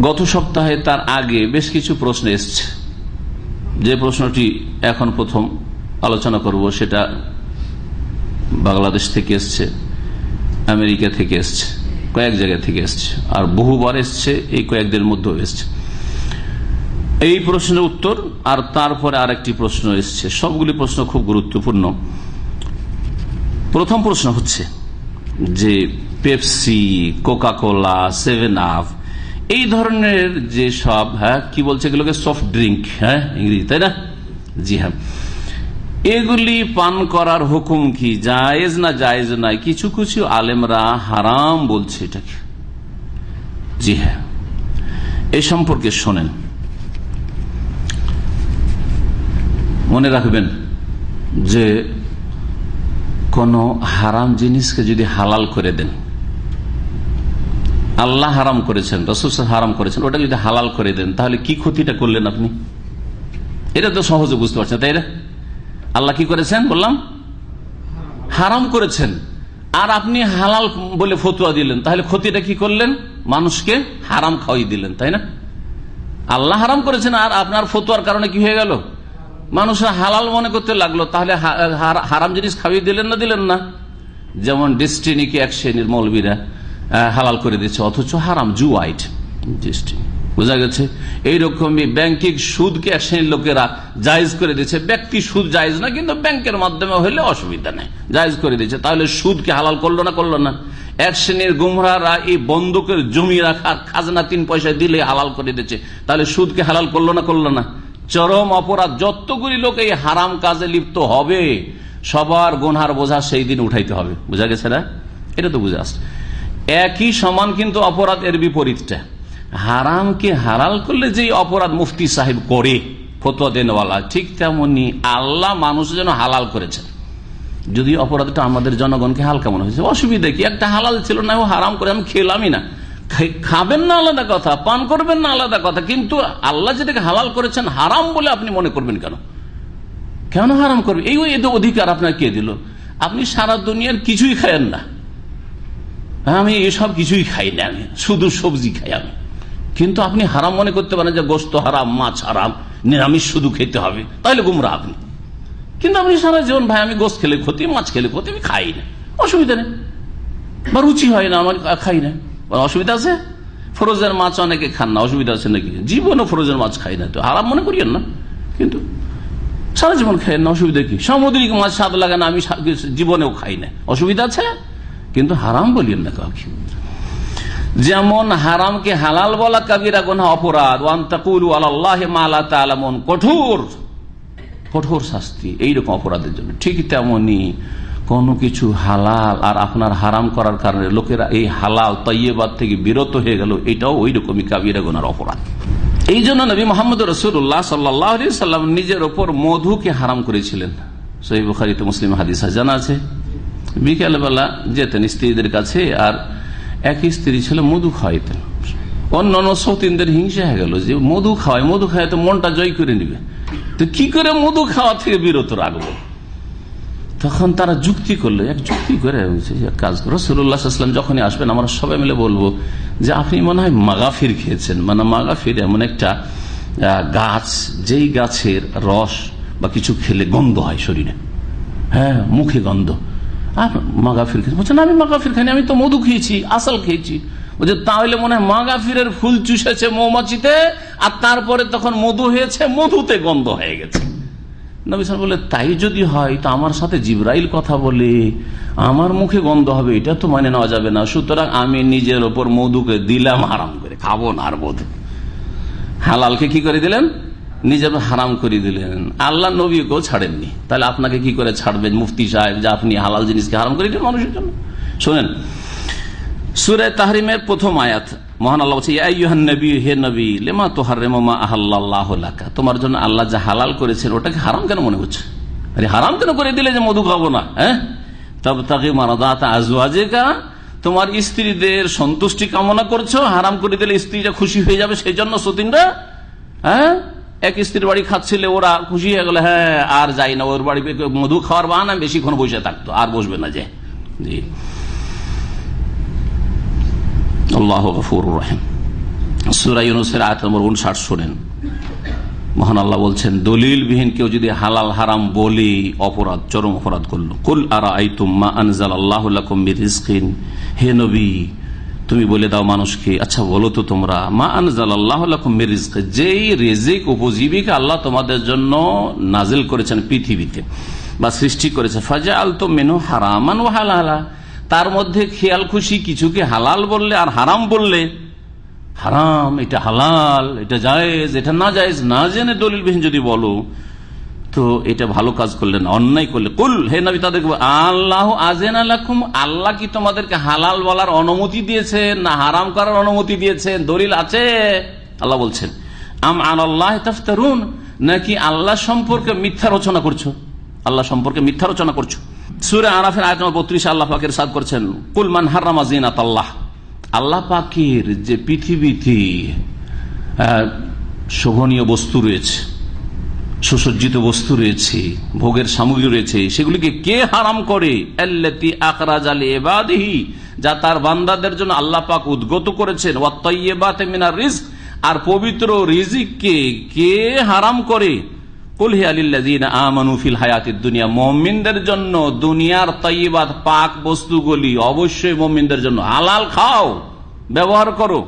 গত সপ্তাহে তার আগে বেশ কিছু প্রশ্ন এসছে। যে প্রশ্নটি এখন প্রথম আলোচনা করব সেটা বাংলাদেশ থেকে এসছে, আমেরিকা থেকে এসছে, কয়েক জায়গা থেকে এসছে, আর বহুবার এসছে, এই কয়েকদের মধ্যেও এসছে। এই প্রশ্নের উত্তর আর তারপরে আরেকটি প্রশ্ন এসছে। সবগুলি প্রশ্ন খুব গুরুত্বপূর্ণ। প্রথম প্রশ্ন হচ্ছে যে Pepsi Coca Cola seven up এই ধরনের যে সব হ্যাঁ কি বলছে এগুলোকে? সফট ড্রিঙ্ক হ্যাঁ ইংরেজি, তাই না? জি হ্যাঁ। এগুলি পান করার হুকুম কি? জায়েজ না জায়েজ নাই কিছু কিছু আলেমরা হারাম বলছে এটাকে। জি হ্যাঁ। এ সম্পর্কে শোনেন। মনে রাখবেন যে কোন হারাম জিনিসকে যদি হালাল করে দেন আল্লাহ হারাম করেছেন, রসুল হারাম করেছেন, ওটা যদি হালাল করে দেন, তাহলে কি ক্ষতিটা করলেন আপনি? এটা তো সহজে বুঝতে পারছেন তাই না? আল্লাহ কি করেছেন বললাম? হারাম করেছেন। আর আপনি হালাল বলে ফতুয়া দিলেন, তাহলে ক্ষতিটা কি করলেন? মানুষকে হারাম খাওয়াই দিলেন, তাই না? আল্লাহ হারাম করেছেন, আর আপনার ফতুয়ার কারণে কি হয়ে গেল? মানুষরা হালাল মনে করতে লাগল, তাহলে হারাম জিনিস খাইয়ে দিলেন না দিলেন না? যেমন ডেস্টিনিকে এক শ্রেণির মৌলবীরা হালাল করে দিচ্ছে অথচ হারাম জু আইট ডেস্টিনি বোঝা গেছে, এইরকমই ব্যাংকিং সুদকে এক শ্রেণির লোকেরা জায়জ করে দিচ্ছে ব্যক্তি সুদ জায়জ না, কিন্তু ব্যাংকের মাধ্যমে হলে অসুবিধা নেই। জায়জ করে দিচ্ছে তাহলে সুদকে হালাল করল না করল না? এক শ্রেণির গুমরারা এই বন্দুকের জমি রাখার খাজনা তিন পয়সা দিলে হালাল করে দিচ্ছে তাহলে সুদকে হালাল করল না করল না? চরম অপরাধ, যতগুলি লোক এই হারাম কাজে লিপ্ত হবে, সবার গুনহার বোঝা সেই দিন উঠাইতে হবে। বোঝা গেছে না? এটা তো বুঝে আসছে। একই সমান কিন্তু অপরাধ এর বিপরীতটা। হারামকে হালাল করলে যে অপরাধ মুফতি সাহেব করে, ফতোয়া দেনওয়ালা, ঠিক তেমনি আল্লাহ মানুষ যেন হালাল করেছেন। যদি অপরাধটা আমাদের জনগণকে হালকা মনে হয়েছে? অসুবিধা কি? একটা হালাল ছিল না, ও হারাম করে আমি খেলামই না। খাবেন না আলাদা কথা, পান করবেন না আলাদা কথা, কিন্তু আল্লাহ যেটাকে হালাল করেছেন, হারাম বলে আপনি মনে করবেন কেন? কেন হারাম করবেন? এই অধিকার আপনার কে দিল? আপনি সারা দুনিয়ার কিছুই খায়েন না। আমি এসব কিছুই খাই না আমি, শুধু সবজি খাই আমি। কিন্তু আপনি হারাম মনে করতে পারেন যে গোস্ত হারাম, মাছ হারাম, নিরামিষ শুধু খেতে হবে তাহলে গুমরা আপনি। কিন্তু আপনি সারা জীবন, ভাই, আমি গোস্ত খেলে ক্ষতি, মাছ খেলে ক্ষতি, আমি খাই না, অসুবিধা নেই। বা রুচি হয় না, আমার খাই না। অসুবিধা আছে? ফরোজের মাছ অনেকে খান না, অসুবিধা আছে নাকি? জীবনও ফরোজের মাছ খাই না তো আরাম মনে করিয়েন না। কিন্তু সারা জীবন খাই না, অসুবিধা কি? সামুদ্রিক মাছ স্বাদ লাগে না, আমি জীবনেও খাই না। অসুবিধা আছে? কিন্তু হারাম বলিয়েন না কাউকে। যেমন হারামকে হালাল বলা কাবিরা গোনা অপরাধ আল্লাহ কঠোর কঠোর শাস্তি, এইরকম অপরাধের জন্য। ঠিক তেমনি কোনো কিছু হালাল আর আপনার হারাম করার কারণে লোকেরা এই হালাল তৈবাদ থেকে বিরত হয়ে গেল, এটাও ওই রকমই কাবিরা গোনার অপরাধ। এই জন্য নবী মোহাম্মদ রসুল্লাহ সাল্লাহ সাল্লাম নিজের ওপর মধুকে হারাম করেছিলেন। সহি বুখারিতে মুসলিম হাদিসা জানা আছে। বিকেলবেলা যেতেন স্ত্রীদের কাছে, আর এক স্ত্রী ছিল মধু খাওয়াইতেন। অন্য অন্য সৌতিনদের হিংসা হয়ে গেল যে মধু খাওয়ায়, মধু খাওয়াই তো মনটা জয় করে নিবে। তো কি করে মধু খাওয়া থেকে বিরত রাখব? তখন তারা যুক্তি করল, এক যুক্তি করে কাজ করো সুরুল্লাহাম যখনই আসবেন, আমরা সবাই মিলে বলব যে আপনি মনে হয় মাগাফির খেয়েছেন। মানে মাগাফির এমন একটা গাছ, যেই গাছের রস বা কিছু খেলে গন্ধ হয় শরীরে। হ্যাঁ মুখে গন্ধ। মাগাফির খেয়েছি। বলছেন আমি মাগাফির খাইনি, আমি তো মধু খেয়েছি, আসল খেয়েছি। বলছে, তাহলে মনে হয় মাগাফিরের ফুল চুষেছে মৌমাছিতে, আর তারপরে তখন মধু হয়েছে, মধুতে গন্ধ হয়ে গেছে। নবিসান বলে তাই যদি হয়, তো আমার সাথে জিব্রাইল কথা বলে, আমার মুখে গন্ধ হবে, এটা তো মানে নেওয়া যাবে না। সুতরাং আমি নিজের ওপর মধুকে দিলাম আরাম করে খাব না আর মধু হালালকে কি করে দিলেন? নিজের হারাম করে দিলেন। আল্লাহ নবীকেও ছাড়েননি। তাহলে আপনাকে কি করে ছাড়বেন মুফতি সাহেব যে আপনি হালাল জিনিসকে হারাম করে দিলেন মানুষের জন্য? শোনেন, সুরে তাহরিমের প্রথম আয়াত, মহান আল্লাহ নবী, হে নবী তোহার তোমার জন্য আল্লাহ যা হালাল ওটাকে হারাম কেন মনে আরে হারাম কেন করে দিলে যে মধু না হ্যাঁ? তবে তাকে মারাদা আজওয়াজে কা তোমার স্ত্রীদের সন্তুষ্টি কামনা করছ, হারাম করে দিলে স্ত্রীরা খুশি হয়ে যাবে সেই জন্য সতীনরা হ্যাঁ? এক স্ত্রীর বাড়ি খাচ্ছিলে, ওরা খুশি হয়ে গেল হ্যাঁ আর যাই না, ওর বাড়ি মধু খাওয়ার বাহানা বেশিক্ষণ বসে থাকতো, আর বসবে না যে। আল্লাহ নম্বর মহান আল্লাহ বলছেন কেউ যদি হালাল, হারাম বলি, অপরাধ, চরম অপরাধ করল। কুল হে নবী তুমি বলে দাও মানুষকে আচ্ছা বলো তো তোমরা, মা আনজাল আল্লাহ যেই রেজিক উপজীবিকা আল্লাহ তোমাদের জন্য নাজিল করেছেন পৃথিবীতে বা সৃষ্টি করেছে ফাজা আল তো মেনু হারামান ও হালালা। তার মধ্যে খেয়াল খুশি কিছুকে হালাল বললে আর হারাম বললে? হারাম, এটা হালাল, এটা জায়েজ, এটা না জায়েজ, না জেনে দলিলবিহীন যদি বলো তো এটা ভালো কাজ করলেন অন্যায় করলে কুল, হে নবী তাদেরকে আল্লাহ আজেন আলাকুম আল্লাহ কি তোমাদেরকে হালাল বলার অনুমতি দিয়েছে না হারাম করার অনুমতি দিয়েছে? দলিল আছে? আল্লাহ বলছেন, আম আল্লাহ তাফতারুন, নাকি আল্লাহ সম্পর্কে মিথ্যা রচনা করছ? আল্লাহ সম্পর্কে মিথ্যা রচনা করছ। সুরে আরাফের আয়তন বত্রিশ, আল্লাহ পাকের সাদ করছেন কুলমান হারামা জিনাত আল্লাহ আল্লাহ পাকের যে পৃথিবীতে শোভনীয় বস্তু রয়েছে সুসজ্জিত বস্তু রয়েছে, ভোগের সামগ্রী রয়েছে, সেগুলিকে কে হারাম করে? যা তার বান্দাদের জন্য আল্লাহ পাক উদ্গত করেছেন। আর পবিত্র রিজিককে কে হারাম করে? দুনিয়া, মমিনদের জন্য দুনিয়ার তৈবাদ পাক বস্তুগুলি অবশ্যই মমিনদের জন্য হালাল, খাও, ব্যবহার করো।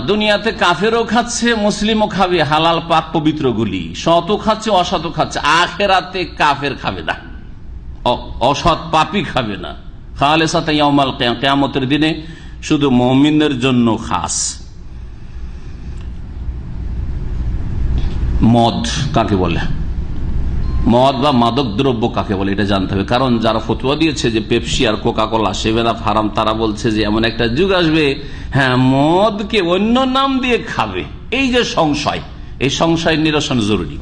দুনিয়াতে কাফেরও খাচ্ছে, মুসলিমও খাবে, হালাল পাক পবিত্র গুলি। খাচ্ছে অসত খাচ্ছে। আখেরাতে কাফের খাবে না। অসৎ পাপি খাবে না। খালে সাথে কেয়ামতের দিনে শুধু মমিনদের জন্য খাস। মদ, কাকে বলে? মদ বা মাদক দ্রব্য কাকে বলে, এটা জানতে হবে। কারণ যারা ফতুয়া দিয়েছে যে পেপসি আর কোকা কোলা সেভেন আপ তারা বলছে যে এমন একটা যুগ আসবে হ্যাঁ মদকে অন্য নাম দিয়ে খাবে। এই যে সংশয়, এই সংশয় নিরসন জরুরি।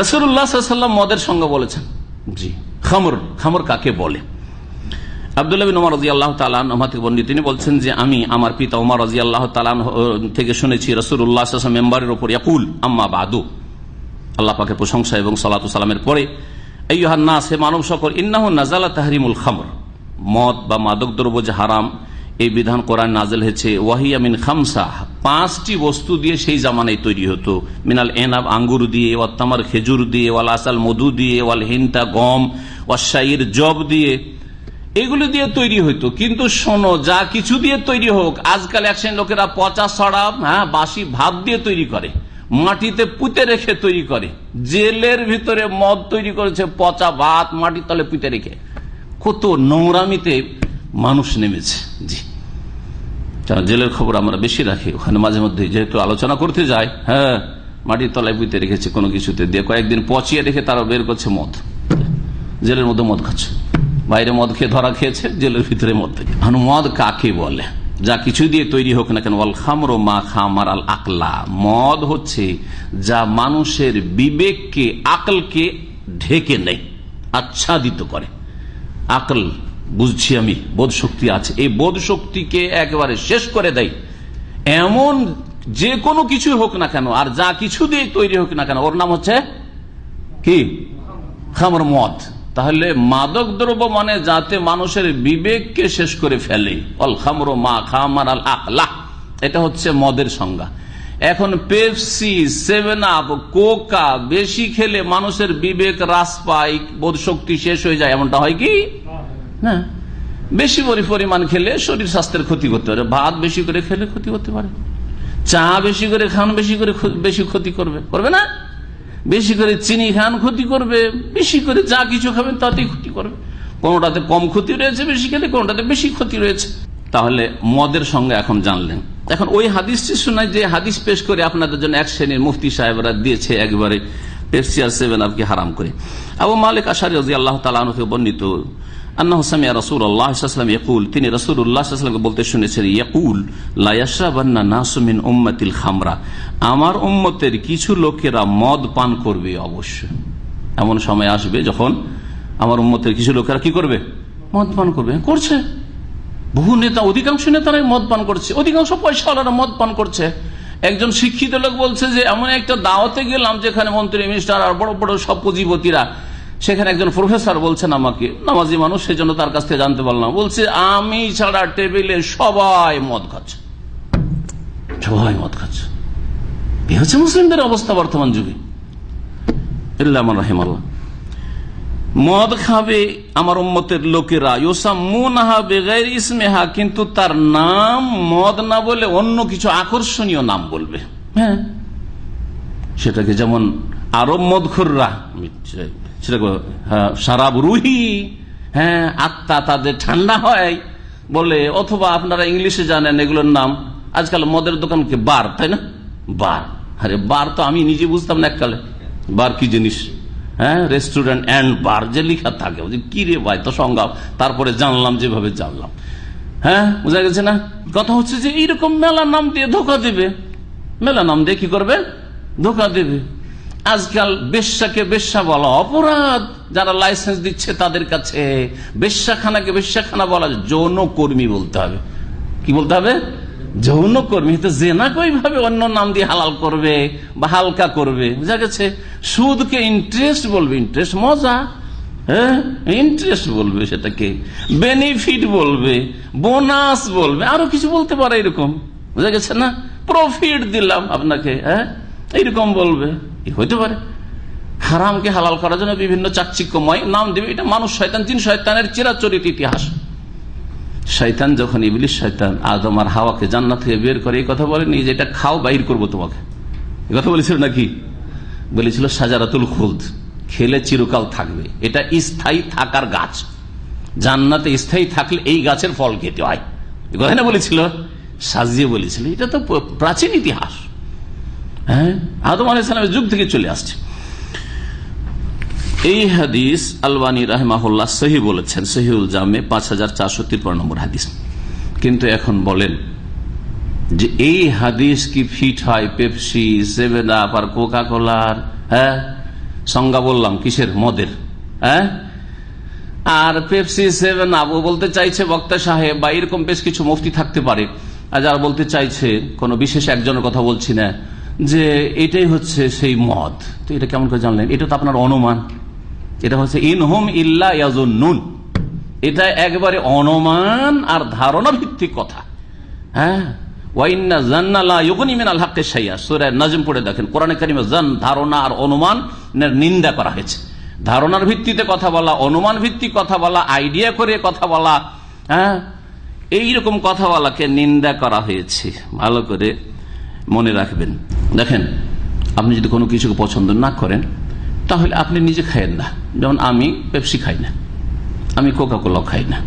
রসুল্লাহাম মদের সঙ্গে বলেছেন, জি, খামর খামর কাকে বলে? আবদুল্লাহ আল্লাহ তালান তিনি বলছেন যে আমি আমার পিতা আল্লাহ তালান থেকে শুনেছি রসুল্লাহ মেম্বারের ওপর ইয়াকুল, আম্মা বাদু। আল্লাহ পাকে প্রশংসা এবং সালাতু সালামের পরে এই নাস, হে মানব সকল, ইন্নাহ নাজালা তাহরিমুল খামর। মদ বা মাদক দ্রব্য যে হারাম, এই বিধান কোরআন নাজেল হয়েছে ওয়াহিয়ামিন খামসা। পাঁচটি বস্তু দিয়ে সেই জামানায় তৈরি হতো। মিনাল এনাব, আঙ্গুর দিয়ে ওয়াত্তামার খেজুর দিয়ে, ওয়াল আসাল মধু দিয়ে, ওয়াল হিনতা, গম ওয়াশাইর জব দিয়ে, এগুলি দিয়ে তৈরি হইতো। কিন্তু শোনো, যা কিছু দিয়ে তৈরি হোক, আজকাল এক লোকেরা পচা, সড়া হ্যাঁ বাসি ভাত দিয়ে তৈরি করে। মাটিতে পুঁতে রেখে তৈরি করে। জেলের ভিতরে মদ তৈরি করেছে, পচা ভাত মাটির তলে পুঁতে রেখে। কত নোংরামিতে মানুষ নেমেছে। জি। জেলের খবর আমরা বেশি রাখি। ওখানে মাঝে মধ্যে যেহেতু আলোচনা করতে যায় হ্যাঁ মাটির তলায় পুঁতে রেখেছে কোনো কিছুতে। দিয়ে কয়েকদিন পচিয়ে রেখে তারা বের করছে মদ। জেলের মধ্যে মদ খাচ্ছে। বাইরে মদ খেয়ে ধরা খেয়েছে, জেলের ভিতরে মদ থেকে। মদ কাকে বলে? যা কিছু দিয়ে তৈরি হোক না কেন, ওয়াল খামর মা খামার আল আকলা। মদ হচ্ছে যা মানুষের বিবেককে, আকলকে ঢেকে নেয়, আচ্ছাদিত করে। আকল, বুঝছি আমি, বোধ শক্তি আছে। এই বোধ শক্তিকে একেবারে শেষ করে দেয়। এমন যে কোনো কিছু হোক না কেন, আর যা কিছু দিয়ে তৈরি হোক না কেন, ওর নাম হচ্ছে কি? খামর মদ। তাহলে মাদক দ্রব্য মানে যাতে মানুষের বিবেককে শেষ করে ফেলে। অল খামরো মা খামার আল আকলাহ এটা হচ্ছে মদের সংজ্ঞা। এখন পেপসি, সেভেন আপ, কোকা বেশি খেলে মানুষের বিবেক হ্রাস পায় বোধ শক্তি শেষ হয়ে যায়। এমনটা হয় কি? না। বেশি পরিমাণ খেলে শরীর স্বাস্থ্যের ক্ষতি করতে পারে। ভাত বেশি করে খেলে ক্ষতি করতে পারে। চা বেশি করে খান, বেশি করে বেশি ক্ষতি করবে। করবে না? বেশি করে চিনি খান, ক্ষতি করবে। বেশি করে যা কিছু খাবেন তাতেই ক্ষতি করবে। কোনটাতে কম ক্ষতি রয়েছে বেশি খেলে, কোনটাতে বেশি ক্ষতি রয়েছে। তাহলে মদের সঙ্গে এখন জানলেন। এখন ওই হাদিসটি শোনায় যে হাদিস পেশ করে আপনাদের জন্য এক শ্রেণির মুফতি সাহেবরা দিয়েছে একবারে পেসিয়ার সেভেন আপকে হারাম করে। আবু মালিক আশারি আল্লাহ তালা বর্ণিত রসুল তিনি রসুল বলতে শুনেছেন ইয়াকুল নাসমিন খামরা। আমার উম্মতের কিছু লোকেরা মদ পান করবে অবশ্যই। এমন সময় আসবে যখন আমার উম্মতের কিছু লোকেরা কি করবে? মদ পান করবে। করছে। বহু নেতা, অধিকাংশ নেতারাই মদ পান করছে। অধিকাংশ পয়সাওয়ালারা মদ পান করছে। একজন শিক্ষিত লোক বলছে যে, এমন একটা দাওয়াতে গেলাম যেখানে মন্ত্রী, মিনিস্টার আর বড় বড় সব পুঁজিপতিরা সেখানে একজন প্রফেসর বলছেন আমাকে, নামাজি মানুষ সেই জন্য তার কাছ থেকে জানতে পারলাম। বলছে, আমি ছাড়া টেবিলে সবাই মদ খাচ্ছে। সবাই মদ খাচ্ছে। মুসলিমদের অবস্থা বর্তমান যুগে। মদ খাবে আমার উম্মতের লোকেরা ইউসাম্মুনাহা বেগাইর ইসমেহা, কিন্তু তার নাম মদ না বলে অন্য কিছু আকর্ষণীয় নাম বলবে। হ্যাঁ। সেটাকে যেমন আরব মদখুররা সেটাকে হ্যাঁ, সারাব রুহি হ্যাঁ আত্মা তাদের ঠান্ডা হয় বলে অথবা আপনারা ইংলিশে জানেন এগুলোর নাম। আজকাল মদের দোকানকে বার তাই না? বার। আরে বার তো আমি নিজে বুঝতাম না এককালে। বার কি জিনিস? হ্যাঁ রেস্টুরেন্ট অ্যান্ড বার যে লিখা থাকে। কি রে ভাই তো সংজ্ঞা তারপরে জানলাম যেভাবে জানলাম। হ্যাঁ বোঝা গেছে না? কথা হচ্ছে যে এইরকম মেলা নাম দিয়ে ধোকা দেবে। মেলা নাম দিয়ে কি করবে? ধোকা দেবে। আজকাল বেশ্যাকে বেশ্যা বলা অপরাধ। যারা লাইসেন্স দিচ্ছে তাদের কাছে বেশ্যাখানাকে বেশ্যাখানা বলা যৌন কর্মী বলতে হবে। কি বলতে হবে? যৌন কর্মী তো জেনা ভাবে অন্য নাম দিয়ে হালাল করবে বা হালকা করবে? বুঝা গেছে? সুদকে ইন্টারেস্ট বলবে। ইন্টারেস্ট মজা। হ্যাঁ? ইন্টারেস্ট বলবে সেটাকে। বেনিফিট বলবে। বোনাস বলবে। আরও কিছু বলতে পারে এরকম। বুঝা গেছে না? প্রফিট দিলাম আপনাকে। হ্যাঁ? এইরকম বলবে। হইতে পারে। হারামকে হালাল করার জন্য বিভিন্ন চাকচিক্যময় নাম দেবে। এটা মানুষ শয়তান, জিন শয়তানের চিরাচরিত ইতিহাস। শয়তান যখন ইবলিশ শয়তান আদম আর হাওয়াকে জান্নাত থেকে বের করে এই কথা বলেনি যে এটা খাও বাইর করব তোমাকে। এ কথা বলেছিল নাকি? বলেছিল সাজারাতুল খুলদ, খেলে চিরকাল থাকবে। এটা স্থায়ী থাকার গাছ। জান্নাতে স্থায়ী থাকলে এই গাছের ফল খেতে হয়। কথা না বলেছিল? সাজিয়ে বলেছিল। এটা তো প্রাচীন ইতিহাস। হ্যাঁ? আদম আলাইসালামের যুগ থেকে চলে আসছে। এই হাদিস আলবানী রাহমাহুল্লাহ সহি বলেছেন সহিউল জামে পাঁচ হাজার চারশো তিরপন্ন নম্বর হাদিস। কিন্তু এখন বলেন যে এই হাদিস কি ফিট হয়, পেপসি, সেভেন আপ আর কোকা কোলার হ্যাঁ? সংজ্ঞা বললাম কিসের? মদের হ্যাঁ? আর পেপসি, সেভেন আপ বলতে চাইছে বক্তা সাহেব বা এরকম বেশ কিছু মুফতি থাকতে পারে। আর যারা বলতে চাইছে, কোন বিশেষ একজনের কথা বলছি না। যে এটাই হচ্ছে সেই মদ। তো এটা কেমন করে জানলেন? এটা তো আপনার অনুমান। এটা হচ্ছে, ইনহোম ইল্লা নুন এটা একবারে অনুমান আর ধারণা ভিত্তিক কথা। হ্যাঁ? ধারণা আর অনুমান নিন্দা করা হয়েছে। ধারণার ভিত্তিতে কথা বলা, অনুমান কথা বলা, আইডিয়া করে কথা বলা হ্যাঁ? এইরকম কথা বলাকে নিন্দা করা হয়েছে। ভালো করে মনে রাখবেন। দেখেন, আপনি যদি কোনো কিছুকে পছন্দ না করেন, তাহলে আপনি নিজে খাইয়েন না। যেমন আমি পেপসি খাই না, আমি কোকা কোলা খাই না।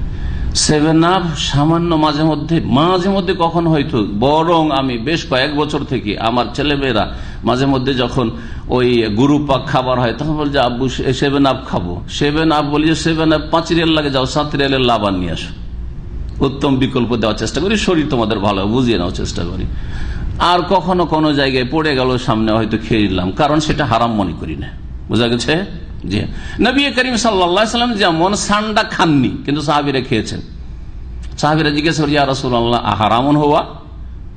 সেভেন আপ সামান্য মাঝে মধ্যে মাঝে মধ্যে কখন হয়তো, বরং আমি বেশ কয়েক বছর থেকে আমার ছেলেমেয়েরা মাঝে মধ্যে যখন ওই গুরু পাক খাবার হয়, তখন বল যে, আব্বু সেভেন আপ খাব। সেভেন আপ বলি সেভেন আপ পাঁচ রিয়াল লাগে, যাও সাত রিয়ালের লাভান নিয়ে আসো। উত্তম বিকল্প দেওয়ার চেষ্টা করি, শরীর তোমাদের ভালো, বুঝিয়ে নেওয়ার চেষ্টা করি। আর কখনো কোনো জায়গায় পড়ে গেল, সামনে হয়তো খেয়ে নিলাম। কারণ সেটা হারাম মনে করি না। বোঝা গেছে? জি। নবী করিম সাল্লাম যেমন সান্ডা খাননি, কিন্তু সাহাবিরা খেয়েছেন। সাহাবিরা জিজ্ঞেস করি হারামন হওয়া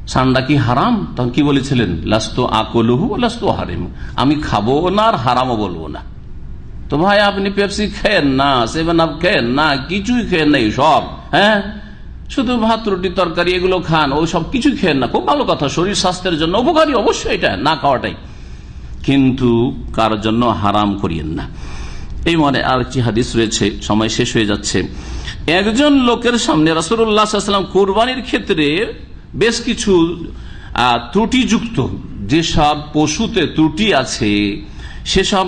সান্ডা কি হারাম? তখন কি বলেছিলেন? লাস্তো আকলুহু লাস্তো হারিম। আমি খাব না আর হারামও বলব না। তো ভাই, আপনি পেপসি খেয়েন না, সেভেন আপ খেয়েন না, কিছুই খেয়েন না সব হ্যাঁ? শুধু ভাত, রুটি, তরকারি, এগুলো খান, ও সব কিছু খেয়েন না। খুব ভালো কথা, শরীর, স্বাস্থ্যের জন্য উপকারী অবশ্যই এটা, না খাওয়াটাই। কিন্তু কার জন্য হারাম করিয়েন না। এই মনে আর একটি হাদিস রয়েছে, সময় শেষ হয়ে যাচ্ছে। একজন লোকের সামনে রাসুল্লাহাম কোরবানির ক্ষেত্রে বেশ কিছু ত্রুটিযুক্ত, যেসব পশুতে ত্রুটি আছে, সেসব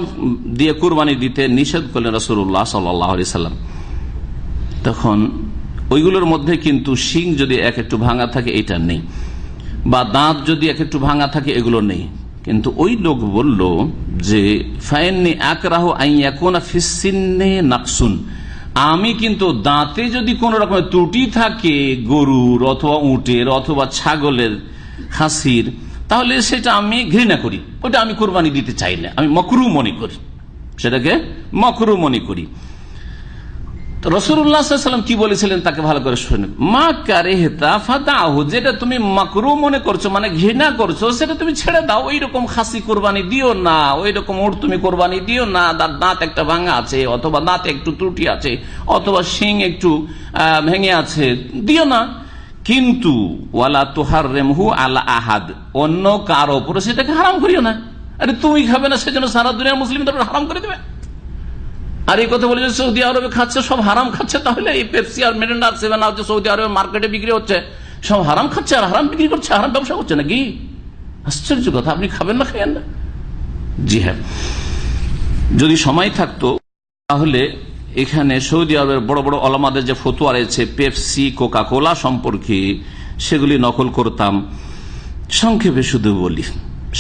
দিয়ে কোরবানি দিতে নিষেধ করলেন রসুল্লাহ সাল্লাম তখন ওইগুলোর মধ্যে কিন্তু শিং যদি এক একটু ভাঙা থাকে এটা নেই। বা দাঁত যদি এক একটু ভাঙা থাকে, এগুলো নেই। কিন্তু ওই লোক বলল যে, ফাইননি আকরাহ আইয়াকুনা ফিসিন্নে নাকসুন। আমি কিন্তু দাঁতে যদি কোন রকমের ত্রুটি থাকে, গরুর অথবা উটের অথবা ছাগলের হাসির তাহলে সেটা আমি ঘৃণা করি। ওটা আমি কোরবানি দিতে চাই না। আমি মকরু মনে করি। সেটাকে মকরু মনে করি। রসুল্লাহাম কি বলেছিলেন তাকে ভালো করে শুনে মা কারে ফাদাহু, যেটা তুমি মাকরু মনে করছ মানে ঘৃণা করছ, সেটা তুমি ছেড়ে দাও। ওই রকম খাসি কোরবানি দিও না ওই রকম ওর তুমি কোরবানি দিও না, দাঁত একটা ভাঙা আছে, অথবা দাঁত একটু ত্রুটি আছে, অথবা শিং একটু ভেঙে আছে, দিও না। কিন্তু ওয়ালা তোহার রেমহু আলা আহাদ, অন্য কারও উপরে সেটাকে হারাম করিও না। আরে তুমি খাবে না, সেজন্য সারা দুনিয়ার মুসলিম হারাম করে দেবে। আর এই কথা বলে যে সৌদি আরবে খাচ্ছে, সব হারাম খাচ্ছে, তাহলে এই পেপসি আর মেরেন্ডা সেভেন আর সৌদি আরবে মার্কেটে বিক্রি হচ্ছে, সব হারাম খাচ্ছে আর হারাম বিক্রি করছে, হারাম ব্যবসা করছে নাকি? আশ্চর্য কথা, আপনি খাবেন না খাইয়েন না। জি হ্যাঁ। যদি সময় থাকতো, তাহলে এখানে সৌদি আরবের বড় বড় অলমাদের যে ফতুয়া রয়েছে, পেপসি কোকা কোলা সম্পর্কে, সেগুলি নকল করতাম। সংক্ষেপে শুধু বলি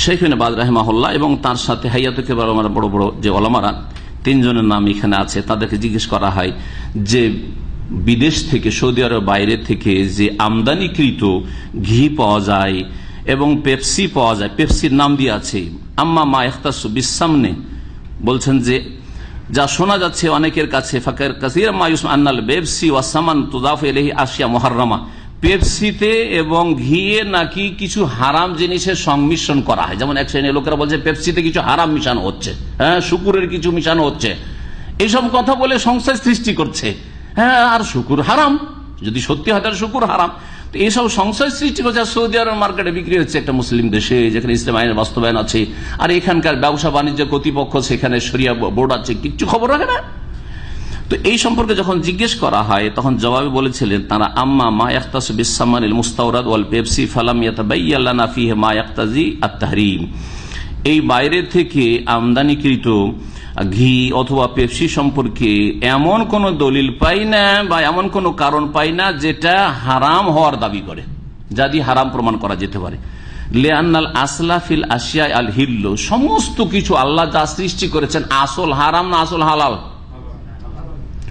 শেখিনে বাদ রাহেমাহল্লা এবং তার সাথে হাইয়াতুকে বড় বড় যে অলমারা তিনজনের নাম এখানে আছে, তাদেরকে জিজ্ঞেস করা হয় যে বিদেশ থেকে, সৌদি আরব বাইরে থেকে যে আমদানিকৃত ঘি পাওয়া যায় এবং পেপসি পাওয়া যায়, পেপসির নাম দিয়ে আছে। আম্মা মা এখতাসু বিসামনে বলছেন যে, যা শোনা যাচ্ছে অনেকের কাছে, ফাঁকের কাসির মায়ুস আন্নাল বেবসি ওয়াসামান তুদাফ এলহি আসিয়া মহারমা পেপসিতে এবং ঘিয়ে নাকি কিছু হারাম জিনিসের সংমিশ্রণ করা হয়। যেমন এক শ্রেণির লোকেরা বলছে, পেপসিতে কিছু হারাম মিশানো হচ্ছে। হ্যাঁ শুকুরের কিছু মিশানো হচ্ছে। এইসব কথা বলে সংশয় সৃষ্টি করছে। হ্যাঁ আর শুকুর হারাম। যদি সত্যি হয়, তাহলে শুকুর হারাম। তো এইসব সংশয় সৃষ্টি করছে সৌদি আরব মার্কেটে বিক্রি হচ্ছে একটা মুসলিম দেশে, যেখানে ইসলাম আইনের বাস্তবায়ন আছে। আর এখানকার ব্যবসা বাণিজ্য কর্তৃপক্ষ, সেখানে সরিয়া বোর্ড আছে। কিচ্ছু খবর রাখে না। তো এই সম্পর্কে যখন জিজ্ঞেস করা হয়, তখন জবাবে বলেছিলেন, তারা, আম্মা মা ইয়াক্তাস বিসামান মুস্তাউরাদ ওয়াল পেপসি, ফালাম ইয়াতাবাইয়াল্লানা ফিহে মা ইয়াক্তাজি আত্তাহরিম। এই বাইরে থেকে আমদানিকৃত ঘি অথবা পেপসি সম্পর্কে এমন কোন দলিল পাই না বা এমন কোন কারণ পাই না যেটা হারাম হওয়ার দাবি করে। যা দিয়ে হারাম প্রমাণ করা যেতে পারে। লেআনাল আসলাফিল আসিয়া আল হিল্লো সমস্ত কিছু আল্লাহ যা সৃষ্টি করেছেন আসল হারাম না আসল হালাল?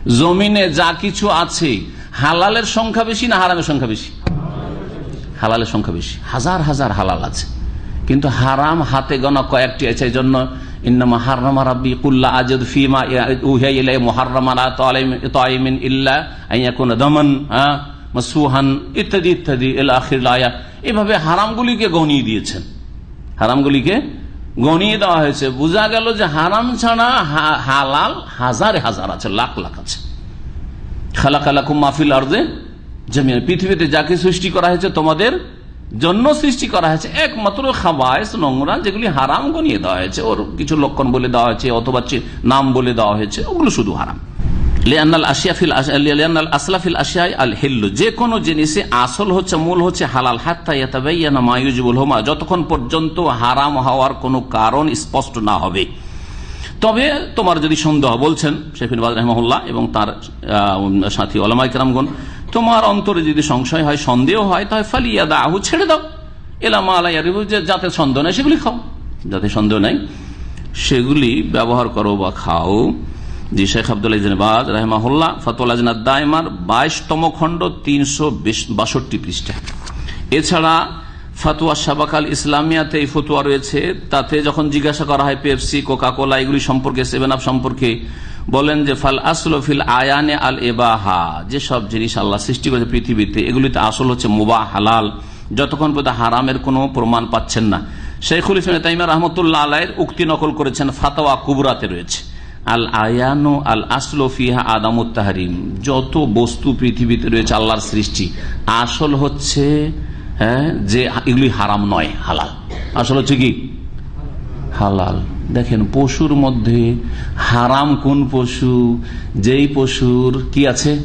জমিনে যা কিছু আছে, হালালের সংখ্যা বেশি না হারামের সংখ্যা বেশি? হালালের সংখ্যা বেশি। হাজার হাজার হালাল আছে। কিন্তু হারাম হাতে গনা কয়েকটি আছে এই জন্য হ্যাঁ ইত্যাদি ইত্যাদি। এভাবে হারামগুলিকে গনিয়ে দিয়েছেন। হারামগুলিকে গনিয়ে দেওয়া হয়েছে বোঝা গেল যে হারাম ছাড়া হালাল হাজার হাজার আছে, লাখ লাখ আছে। খালা খালা মাহফিল আর্দে জমিন পৃথিবীতে যাকে সৃষ্টি করা হয়েছে তোমাদের জন্য সৃষ্টি করা হয়েছে, একমাত্র খাবায়স, নোংরা, যেগুলি হারাম গনিয়ে দেওয়া হয়েছে, ওর কিছু লক্ষণ বলে দেওয়া হয়েছে, অথবা নাম বলে দেওয়া হয়েছে, ওগুলো শুধু হারাম। যে কোনো জিনিসে আসল হচ্ছে, মূল হচ্ছে হালাল। যতক্ষণ পর্যন্ত হারাম হওয়ার কোনো কারণ স্পষ্ট না হবে। তবে তোমার যদি সন্দেহ, বলছেন শেফিন রহমল্লাহ এবং তার সাথী ওলামাইকরামগণ তোমার অন্তরে যদি সংশয় হয়, সন্দেহ হয়, তাহলে ফালিয়া দাহু ছেড়ে দাও। এলামা যাতে সন্দেহ নেই সেগুলি খাও। যাতে সন্দেহ নাই, সেগুলি ব্যবহার করো বা খাও। জি, শেখ আব্দুল্লাহ রাহমাহুল্লাহ ফতুল্লাহ দায়মার, বাইশতম খণ্ড তিনশো বাষট্টি পৃষ্ঠা এছাড়া ফাতুয়া সাবাকাল ইসলামিয়াতে এই ফতুয়া রয়েছে। তাতে যখন জিজ্ঞাসা করা হয় পেপসি কোকা কোলা এগুলি সম্পর্কে, সেভেন আপ সম্পর্কে, বলেন যে, ফাল আসল ফিল আয়ানে আল এবাহা, যেসব জিনিস আল্লাহ সৃষ্টি করেছে পৃথিবীতে, এগুলিতে আসল হচ্ছে মুবা হালাল। যতক্ষণ পর্যন্ত হারামের কোনো প্রমাণ পাচ্ছেন না। শেখুল ইসলাম তাইমা রহমতুল্লাহ আলাইয়ের উক্তি নকল করেছেন, ফাতোয়া কুবরাতে রয়েছে। আল আয়ানো আল আসলো ফিহা আদামুত্তাহারিম যত বস্তু পৃথিবীতে রয়েছে আল্লাহর সৃষ্টি, আসল হচ্ছে হ্যাঁ যে এগুলি হারাম নয়, হালাল। আসল হচ্ছে কি? হালাল। দেখেন, পশুর মধ্যে হারাম কোন পশু? যেই পশুর কি আছে?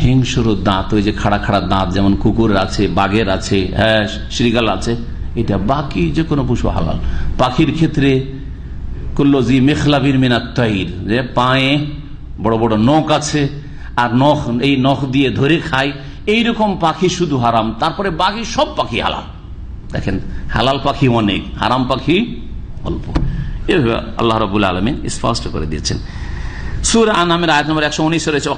হিংসুর দাঁত, ওই যে খাড়া খাড়া দাঁত, যেমন কুকুর আছে, বাঘের আছে হ্যাঁ শ্রীগাল আছে, এটা বাকি যে কোনো পশু হালাল। পাখির ক্ষেত্রে কুল্লজি মেখলাবির মিনাত তৈর যে পায়ে বড় বড় নখ আছে, আর নখ, এই নখ দিয়ে ধরে খায়। এইরকম পাখি শুধু হারাম, তারপরে বাকি সব পাখি হালাল। দেখেন, হালাল পাখি অনেক, হারাম পাখি অল্প। এভাবে আল্লাহ রবুল আলমিন স্পষ্ট করে দিয়েছেন। সুর আনামের আয়াত নম্বর একশো উনিশ রয়েছে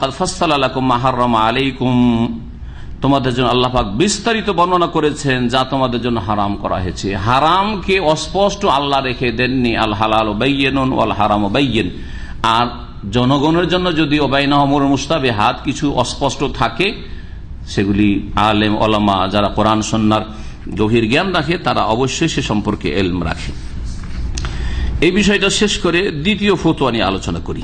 তোমাদের জন্য আল্লাহ পাক বিস্তারিত বর্ণনা করেছেন যা তোমাদের জন্য হারাম করা হয়েছে। হারামকে অস্পষ্ট আল্লাহ রেখে দেননি, আল হালাল বাইয়েন আল হারাম বাইয়েন আর জনগণের জন্য যদি অবাইনাহমর মুস্তাবে হাত কিছু অস্পষ্ট থাকে, সেগুলি আলেম, ওলামা যারা কোরআন সন্ন্যার গভীর জ্ঞান রাখে, তারা অবশ্যই সে সম্পর্কে এলম রাখে। এই বিষয়টা শেষ করে দ্বিতীয় ফতোয়া নিয়ে আলোচনা করি।